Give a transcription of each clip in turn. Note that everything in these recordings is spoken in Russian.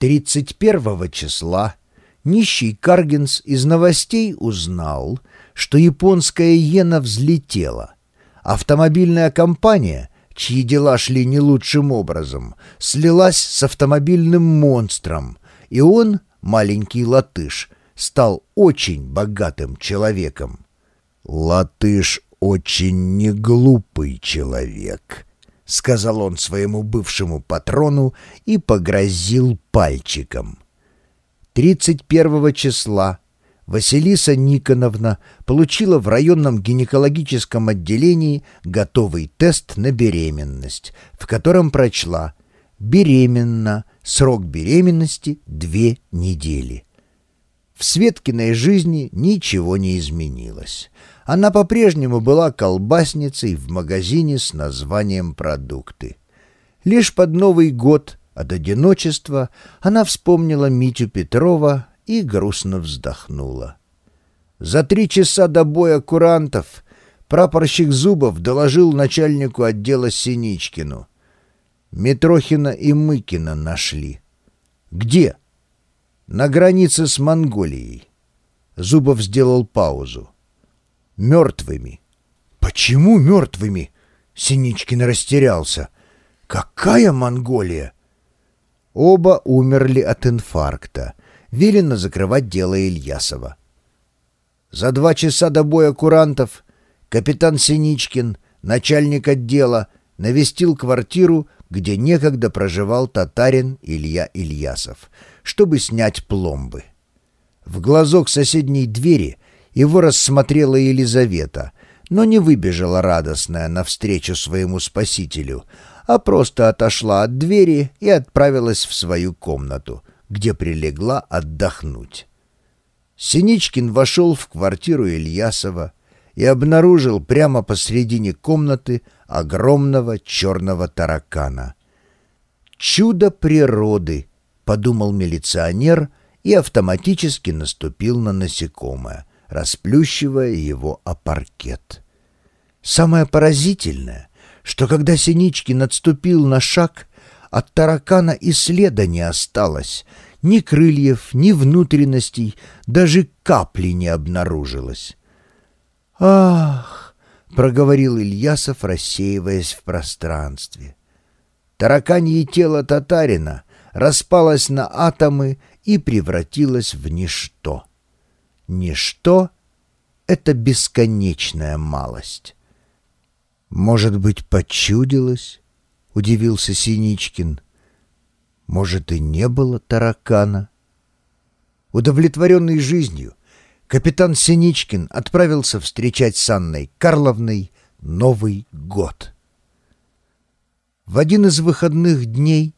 31 числа нищий Каргинс из новостей узнал, что японская иена взлетела. Автомобильная компания, чьи дела шли не лучшим образом, слилась с автомобильным монстром, и он, маленький латыш, стал очень богатым человеком. «Латыш очень неглупый человек», — сказал он своему бывшему патрону и погрозил пальчиком. 31 числа Василиса Никоновна получила в районном гинекологическом отделении готовый тест на беременность, в котором прочла «Беременна, срок беременности — две недели». В Светкиной жизни ничего не изменилось. Она по-прежнему была колбасницей в магазине с названием «Продукты». Лишь под Новый год от одиночества она вспомнила Митю Петрова и грустно вздохнула. За три часа до боя курантов прапорщик Зубов доложил начальнику отдела Синичкину. Митрохина и Мыкина нашли. «Где?» На границе с Монголией. Зубов сделал паузу. Мертвыми. Почему мертвыми? Синичкин растерялся. Какая Монголия? Оба умерли от инфаркта. Велено закрывать дело Ильясова. За два часа до боя курантов капитан Синичкин, начальник отдела, навестил квартиру, где некогда проживал татарин Илья Ильясов, чтобы снять пломбы. В глазок соседней двери его рассмотрела Елизавета, но не выбежала радостная навстречу своему спасителю, а просто отошла от двери и отправилась в свою комнату, где прилегла отдохнуть. Синичкин вошел в квартиру Ильясова и обнаружил прямо посредине комнаты огромного черного таракана. «Чудо природы!» — подумал милиционер и автоматически наступил на насекомое, расплющивая его о паркет. Самое поразительное, что когда Синичкин отступил на шаг, от таракана и следа не осталось, ни крыльев, ни внутренностей, даже капли не обнаружилось. «Ах!» — проговорил Ильясов, рассеиваясь в пространстве. Тараканье тело татарина распалось на атомы и превратилось в ничто. Ничто — это бесконечная малость. «Может быть, почудилось?» — удивился Синичкин. «Может, и не было таракана?» Удовлетворенный жизнью, капитан Синичкин отправился встречать с Анной Карловной Новый год. В один из выходных дней,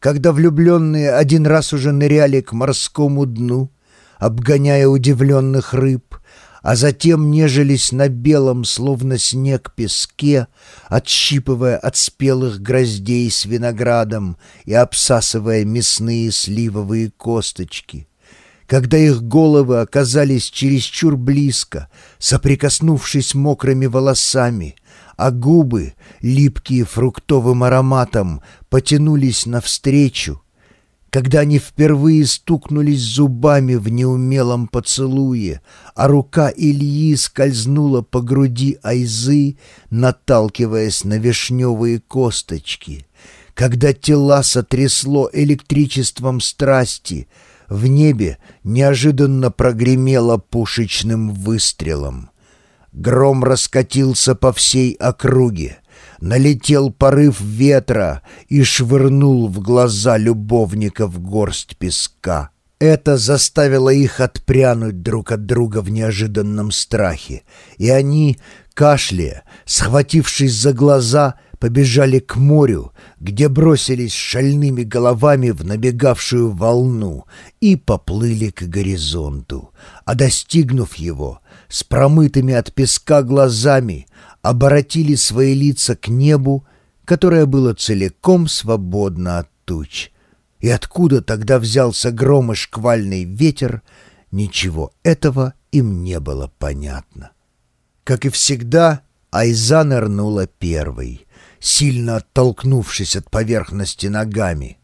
когда влюбленные один раз уже ныряли к морскому дну, обгоняя удивленных рыб, а затем нежились на белом, словно снег, песке, отщипывая от спелых гроздей с виноградом и обсасывая мясные сливовые косточки. Когда их головы оказались чересчур близко, соприкоснувшись мокрыми волосами, а губы, липкие фруктовым ароматом, потянулись навстречу, когда они впервые стукнулись зубами в неумелом поцелуе, а рука Ильи скользнула по груди Айзы, наталкиваясь на вишневые косточки, когда тела сотрясло электричеством страсти — в небе неожиданно прогремело пушечным выстрелом. Гром раскатился по всей округе, налетел порыв ветра и швырнул в глаза любовников горсть песка. Это заставило их отпрянуть друг от друга в неожиданном страхе, и они, кашляя, схватившись за глаза, побежали к морю, где бросились шальными головами в набегавшую волну и поплыли к горизонту, а достигнув его, с промытыми от песка глазами, оборотили свои лица к небу, которое было целиком свободно от туч. И откуда тогда взялся гром и шквальный ветер, ничего этого им не было понятно. Как и всегда, Айза нырнула первой — сильно оттолкнувшись от поверхности ногами.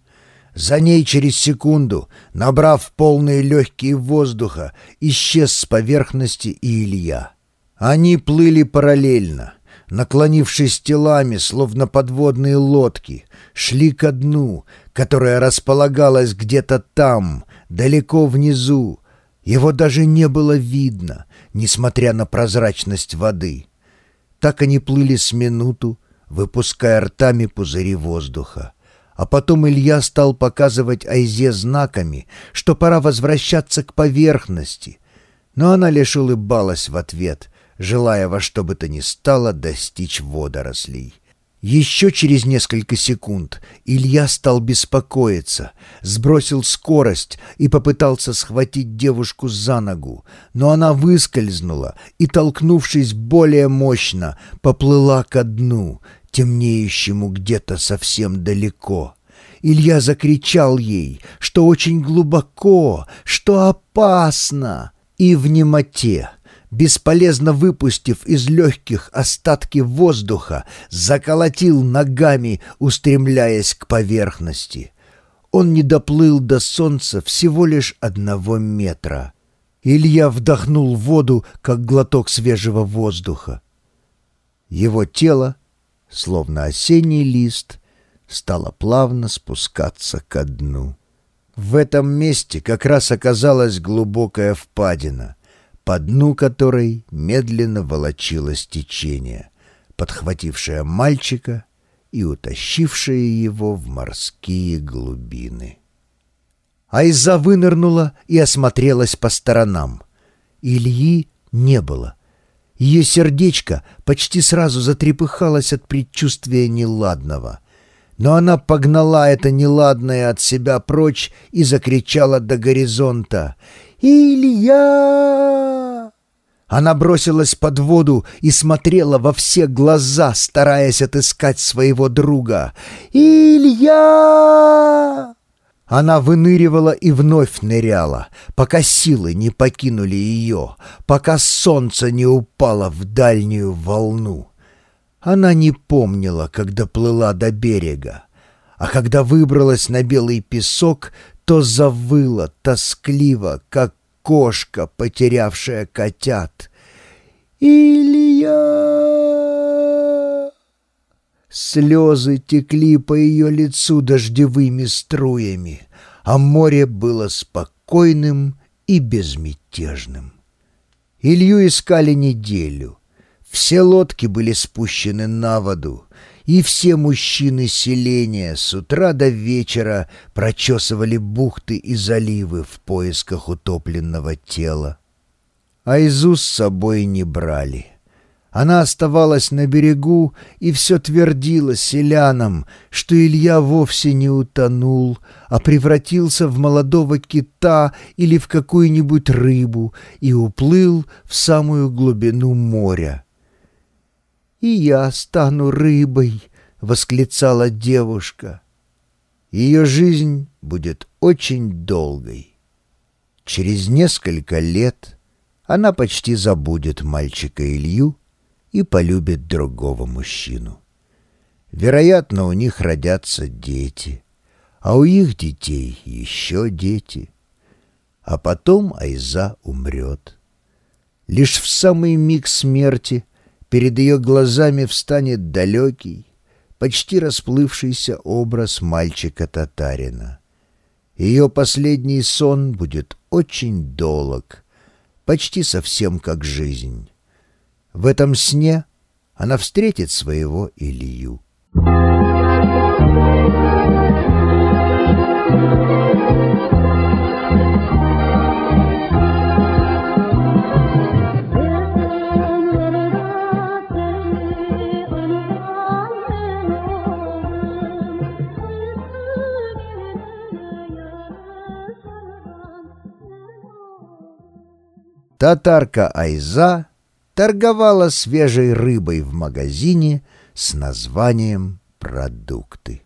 За ней через секунду, набрав полные легкие воздуха, исчез с поверхности и Илья. Они плыли параллельно, наклонившись телами, словно подводные лодки, шли ко дну, которое располагалось где-то там, далеко внизу. Его даже не было видно, несмотря на прозрачность воды. Так они плыли с минуту, выпуская ртами пузыри воздуха. А потом Илья стал показывать Айзе знаками, что пора возвращаться к поверхности. Но она лишь улыбалась в ответ, желая во что бы то ни стало достичь водорослей. Еще через несколько секунд Илья стал беспокоиться, сбросил скорость и попытался схватить девушку за ногу, но она выскользнула и, толкнувшись более мощно, поплыла ко дну, темнеющему где-то совсем далеко. Илья закричал ей, что очень глубоко, что опасно, и в немоте, бесполезно выпустив из легких остатки воздуха, заколотил ногами, устремляясь к поверхности. Он не доплыл до солнца всего лишь одного метра. Илья вдохнул воду, как глоток свежего воздуха. Его тело словно осенний лист, стала плавно спускаться ко дну. В этом месте как раз оказалась глубокая впадина, по дну которой медленно волочилось течение, подхватившее мальчика и утащившее его в морские глубины. Айза вынырнула и осмотрелась по сторонам. Ильи не было — ее сердечко почти сразу затрепыхалось от предчувствия неладного. Но она погнала это неладное от себя прочь и закричала до горизонта «Илья!». Она бросилась под воду и смотрела во все глаза, стараясь отыскать своего друга. «Илья!» Она выныривала и вновь ныряла, пока силы не покинули ее, пока солнце не упало в дальнюю волну. Она не помнила, когда плыла до берега, а когда выбралась на белый песок, то завыла тоскливо, как кошка, потерявшая котят. «Илья!» Слезы текли по ее лицу дождевыми струями, а море было спокойным и безмятежным. Илью искали неделю. Все лодки были спущены на воду, и все мужчины селения с утра до вечера прочесывали бухты и заливы в поисках утопленного тела. Айзу с собой не брали — она оставалась на берегу и все твердила селянам, что Илья вовсе не утонул, а превратился в молодого кита или в какую-нибудь рыбу и уплыл в самую глубину моря. «И я стану рыбой!» — восклицала девушка. Ее жизнь будет очень долгой. Через несколько лет она почти забудет мальчика Илью, и полюбит другого мужчину. Вероятно, у них родятся дети, а у их детей еще дети. А потом Айза умрет. Лишь в самый миг смерти перед ее глазами встанет далекий, почти расплывшийся образ мальчика-татарина. Ее последний сон будет очень долг, почти совсем как жизнь. В этом сне она встретит своего Илью. Татарка Айза торговала свежей рыбой в магазине с названием «Продукты».